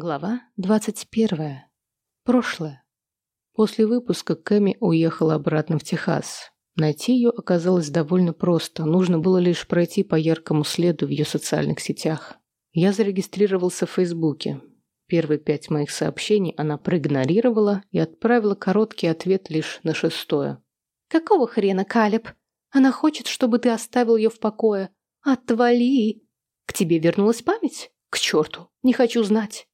Глава 21. Прошлое. После выпуска Кэми уехала обратно в Техас. Найти ее оказалось довольно просто. Нужно было лишь пройти по яркому следу в ее социальных сетях. Я зарегистрировался в Фейсбуке. Первые пять моих сообщений она проигнорировала и отправила короткий ответ лишь на шестое. «Какого хрена, Калеб? Она хочет, чтобы ты оставил ее в покое. Отвали! К тебе вернулась память? К черту, не хочу знать!»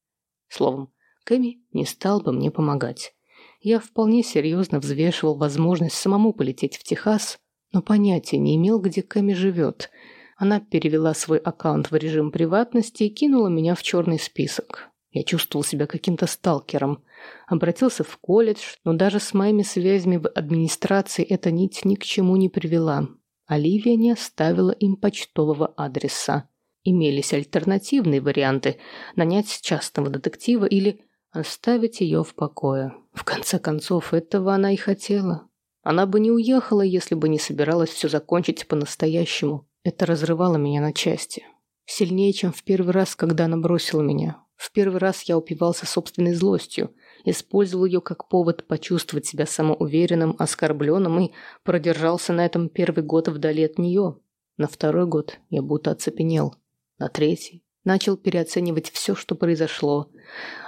Словом, Кэми не стал бы мне помогать. Я вполне серьезно взвешивал возможность самому полететь в Техас, но понятия не имел, где Кэми живет. Она перевела свой аккаунт в режим приватности и кинула меня в черный список. Я чувствовал себя каким-то сталкером. Обратился в колледж, но даже с моими связями в администрации эта нить ни к чему не привела. Оливия не оставила им почтового адреса. Имелись альтернативные варианты – нанять частного детектива или оставить ее в покое. В конце концов, этого она и хотела. Она бы не уехала, если бы не собиралась все закончить по-настоящему. Это разрывало меня на части. Сильнее, чем в первый раз, когда она бросила меня. В первый раз я упивался собственной злостью, использовал ее как повод почувствовать себя самоуверенным, оскорбленным и продержался на этом первый год вдали от нее. На второй год я будто оцепенел на третий. Начал переоценивать все, что произошло.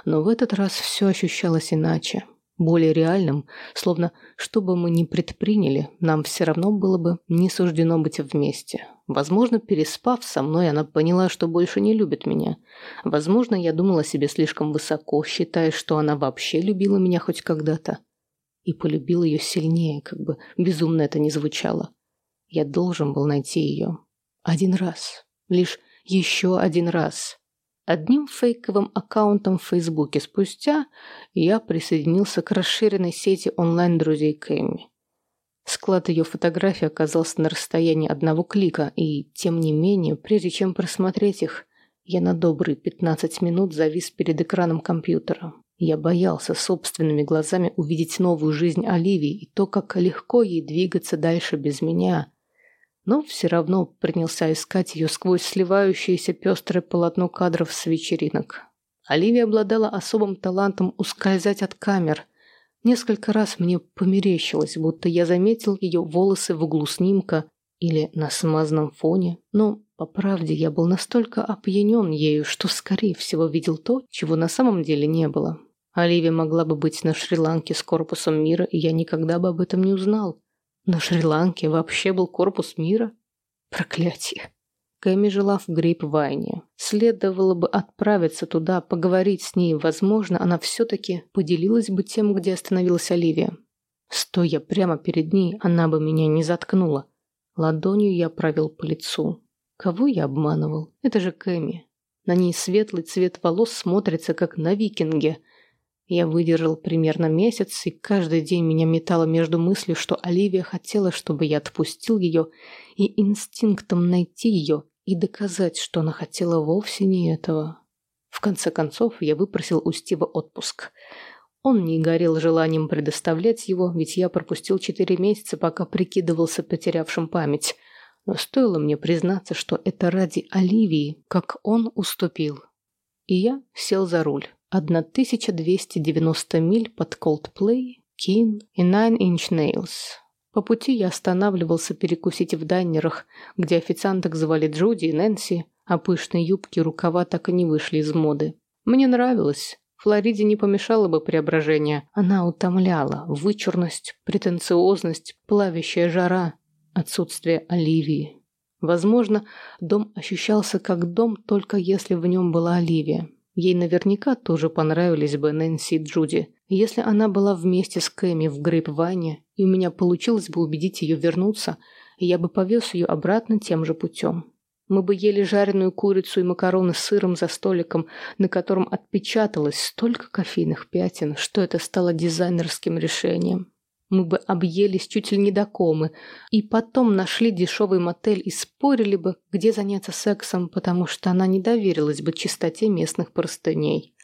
Но в этот раз все ощущалось иначе. Более реальным, словно что бы мы ни предприняли, нам все равно было бы не суждено быть вместе. Возможно, переспав со мной, она поняла, что больше не любит меня. Возможно, я думала себе слишком высоко, считая, что она вообще любила меня хоть когда-то. И полюбил ее сильнее, как бы безумно это ни звучало. Я должен был найти ее. Один раз. Лишь еще один раз. Одним фейковым аккаунтом в Фейсбуке спустя я присоединился к расширенной сети онлайн-друзей Кэмми. Склад ее фотографий оказался на расстоянии одного клика, и, тем не менее, прежде чем просмотреть их, я на добрые 15 минут завис перед экраном компьютера. Я боялся собственными глазами увидеть новую жизнь Оливии и то, как легко ей двигаться дальше без меня – но все равно принялся искать ее сквозь сливающееся пестрое полотно кадров с вечеринок. Оливия обладала особым талантом ускользать от камер. Несколько раз мне померещилось, будто я заметил ее волосы в углу снимка или на смазанном фоне, но, по правде, я был настолько опьянен ею, что, скорее всего, видел то, чего на самом деле не было. Оливия могла бы быть на Шри-Ланке с корпусом мира, и я никогда бы об этом не узнал. На Шри-Ланке вообще был корпус мира? Проклятие. Кэми жила в Грейпвайне. Следовало бы отправиться туда, поговорить с ней. Возможно, она все-таки поделилась бы тем, где остановилась Оливия. Стоя прямо перед ней, она бы меня не заткнула. Ладонью я провел по лицу. Кого я обманывал? Это же Кэми. На ней светлый цвет волос смотрится, как на викинге – я выдержал примерно месяц, и каждый день меня метало между мыслью, что Оливия хотела, чтобы я отпустил ее, и инстинктом найти ее и доказать, что она хотела вовсе не этого. В конце концов, я выпросил у Стива отпуск. Он не горел желанием предоставлять его, ведь я пропустил четыре месяца, пока прикидывался потерявшим память. Но стоило мне признаться, что это ради Оливии, как он уступил. И я сел за руль. 1290 миль под Coldplay, Keen и Nine Inch Nails. По пути я останавливался перекусить в дайнерах, где официанток звали Джуди и Нэнси, а пышные юбки и рукава так и не вышли из моды. Мне нравилось. Флориде не помешало бы преображение. Она утомляла. Вычурность, претенциозность, плавящая жара, отсутствие Оливии. Возможно, дом ощущался как дом, только если в нем была Оливия. Ей наверняка тоже понравились бы Нэнси и Джуди. Если она была вместе с Кэми в Грейпване, и у меня получилось бы убедить ее вернуться, я бы повез ее обратно тем же путем. Мы бы ели жареную курицу и макароны с сыром за столиком, на котором отпечаталось столько кофейных пятен, что это стало дизайнерским решением. Мы бы объелись чуть ли не до комы, и потом нашли дешевый мотель и спорили бы, где заняться сексом, потому что она не доверилась бы чистоте местных простыней.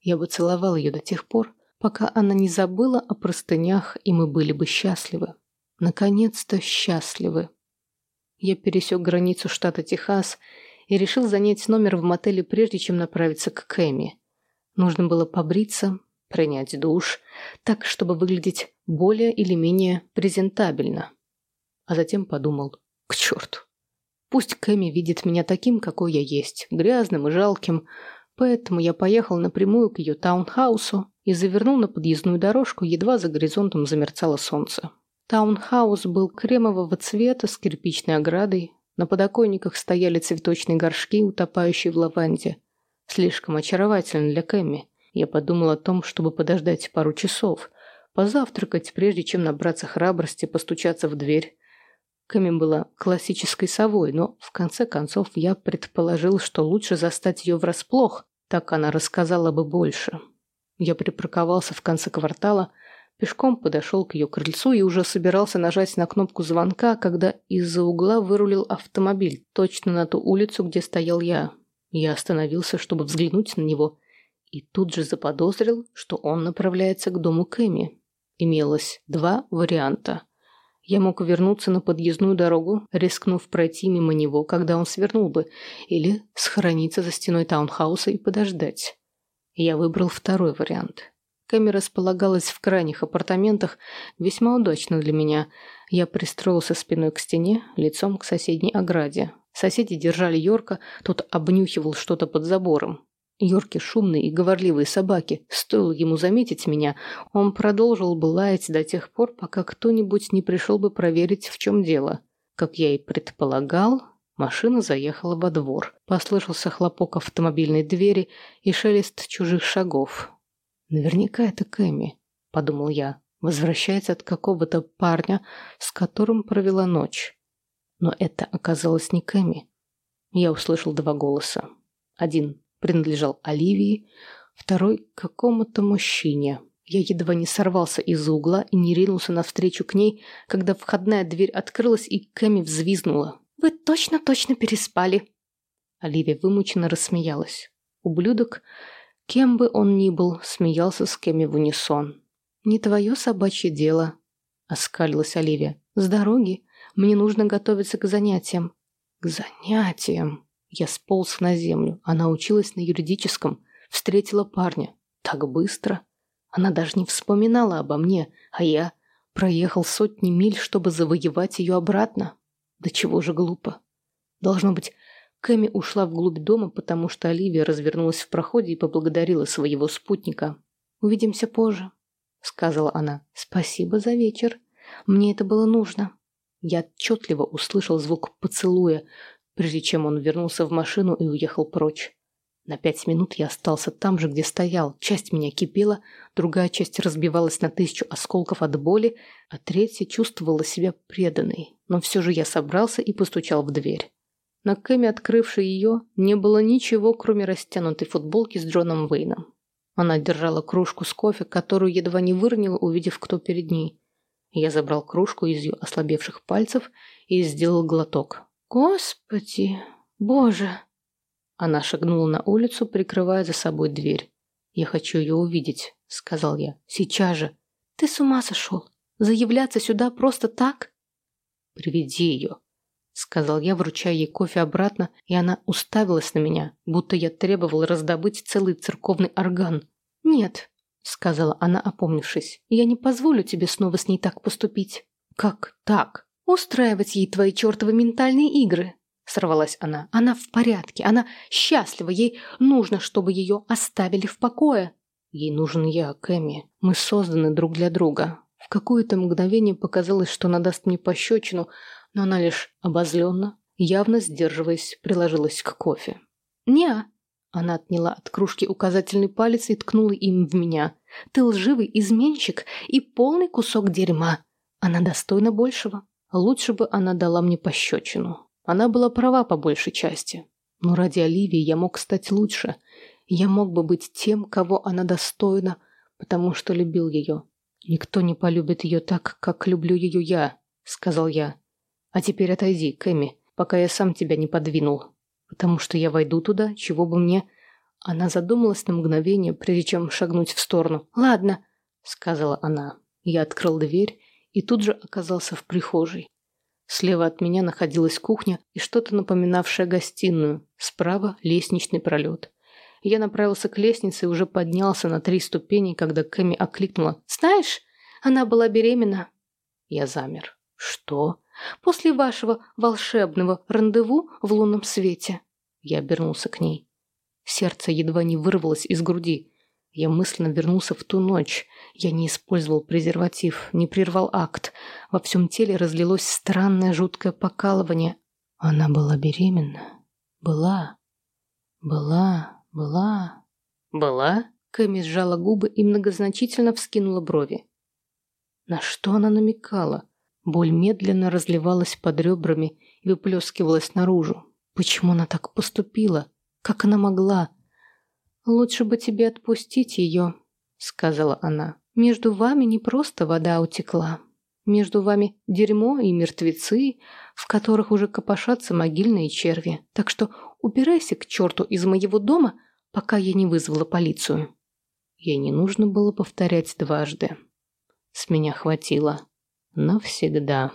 Я бы целовал ее до тех пор, пока она не забыла о простынях, и мы были бы счастливы. Наконец-то счастливы. Я пересек границу штата Техас и решил занять номер в мотеле, прежде чем направиться к Кэми. Нужно было побриться, принять душ, так, чтобы выглядеть более или менее презентабельно. А затем подумал, к черту. Пусть Кэми видит меня таким, какой я есть, грязным и жалким, поэтому я поехал напрямую к ее таунхаусу и завернул на подъездную дорожку, едва за горизонтом замерцало солнце. Таунхаус был кремового цвета с кирпичной оградой, на подоконниках стояли цветочные горшки, утопающие в лаванде. Слишком очаровательно для Кэмми. Я подумал о том, чтобы подождать пару часов, позавтракать, прежде чем набраться храбрости, постучаться в дверь. Кэми была классической совой, но в конце концов я предположил, что лучше застать ее врасплох, так она рассказала бы больше. Я припарковался в конце квартала, пешком подошел к ее крыльцу и уже собирался нажать на кнопку звонка, когда из-за угла вырулил автомобиль, точно на ту улицу, где стоял я. Я остановился, чтобы взглянуть на него, и тут же заподозрил, что он направляется к дому Кэми. Имелось два варианта. Я мог вернуться на подъездную дорогу, рискнув пройти мимо него, когда он свернул бы, или схорониться за стеной таунхауса и подождать. Я выбрал второй вариант. Кэми располагалась в крайних апартаментах, весьма удачно для меня. Я пристроился спиной к стене, лицом к соседней ограде. Соседи держали Йорка, тот обнюхивал что-то под забором. Йорки шумные и говорливые собаки. Стоило ему заметить меня, он продолжил бы лаять до тех пор, пока кто-нибудь не пришел бы проверить, в чем дело. Как я и предполагал, машина заехала во двор. Послышался хлопок автомобильной двери и шелест чужих шагов. «Наверняка это Кэми», — подумал я. «Возвращается от какого-то парня, с которым провела ночь». Но это оказалось не Кэми. Я услышал два голоса. Один принадлежал Оливии, второй — какому-то мужчине. Я едва не сорвался из-за угла и не ринулся навстречу к ней, когда входная дверь открылась и Кэми взвизгнула. «Вы точно-точно переспали!» Оливия вымученно рассмеялась. Ублюдок, кем бы он ни был, смеялся с Кэми в унисон. «Не твое собачье дело», — оскалилась Оливия. «С дороги. Мне нужно готовиться к занятиям». «К занятиям?» Я сполз на землю. Она училась на юридическом. Встретила парня. Так быстро. Она даже не вспоминала обо мне, а я проехал сотни миль, чтобы завоевать ее обратно. Да чего же глупо. Должно быть, Кэми ушла вглубь дома, потому что Оливия развернулась в проходе и поблагодарила своего спутника. «Увидимся позже», — сказала она. «Спасибо за вечер. Мне это было нужно». Я отчетливо услышал звук поцелуя, прежде чем он вернулся в машину и уехал прочь. На пять минут я остался там же, где стоял. Часть меня кипела, другая часть разбивалась на тысячу осколков от боли, а третья чувствовала себя преданной. Но все же я собрался и постучал в дверь. На Кэме, открывшей ее, не было ничего, кроме растянутой футболки с Джоном Уэйном. Она держала кружку с кофе, которую едва не выронила, увидев, кто перед ней. Я забрал кружку из ее ослабевших пальцев и сделал глоток. «Господи! Боже!» Она шагнула на улицу, прикрывая за собой дверь. «Я хочу ее увидеть», — сказал я. «Сейчас же». «Ты с ума сошел? Заявляться сюда просто так?» «Приведи ее», — сказал я, вручая ей кофе обратно, и она уставилась на меня, будто я требовал раздобыть целый церковный орган. «Нет», — сказала она, опомнившись, — «я не позволю тебе снова с ней так поступить». «Как так?» Устраивать ей твои чертовы ментальные игры. Сорвалась она. Она в порядке, она счастлива, ей нужно, чтобы ее оставили в покое. Ей нужен я, Кэми. Мы созданы друг для друга. В какое-то мгновение показалось, что она даст мне пощечину, но она лишь обозленно, явно сдерживаясь, приложилась к кофе. «Не-а», она отняла от кружки указательный палец и ткнула им в меня. «Ты лживый изменщик и полный кусок дерьма. Она достойна большего. Лучше бы она дала мне пощечину. Она была права по большей части. Но ради Оливии я мог стать лучше. Я мог бы быть тем, кого она достойна, потому что любил ее. «Никто не полюбит ее так, как люблю ее я», — сказал я. «А теперь отойди, Кэми, пока я сам тебя не подвинул. Потому что я войду туда, чего бы мне...» Она задумалась на мгновение, прежде чем шагнуть в сторону. «Ладно», — сказала она. Я открыл дверь и тут же оказался в прихожей. Слева от меня находилась кухня и что-то напоминавшее гостиную, справа лестничный пролет. Я направился к лестнице и уже поднялся на три ступени, когда Кэми окликнула. «Знаешь, она была беременна». Я замер. «Что?» «После вашего волшебного рандеву в лунном свете». Я обернулся к ней. Сердце едва не вырвалось из груди. Я мысленно вернулся в ту ночь. Я не использовал презерватив, не прервал акт. Во всем теле разлилось странное жуткое покалывание. Она была беременна. Была. Была. Была. Была? Кэми сжала губы и многозначительно вскинула брови. На что она намекала? Боль медленно разливалась под ребрами и выплескивалась наружу. Почему она так поступила? Как она могла? «Лучше бы тебе отпустить ее», — сказала она. «Между вами не просто вода утекла. Между вами дерьмо и мертвецы, в которых уже копошатся могильные черви. Так что убирайся к черту из моего дома, пока я не вызвала полицию». Ей не нужно было повторять дважды. С меня хватило. Навсегда.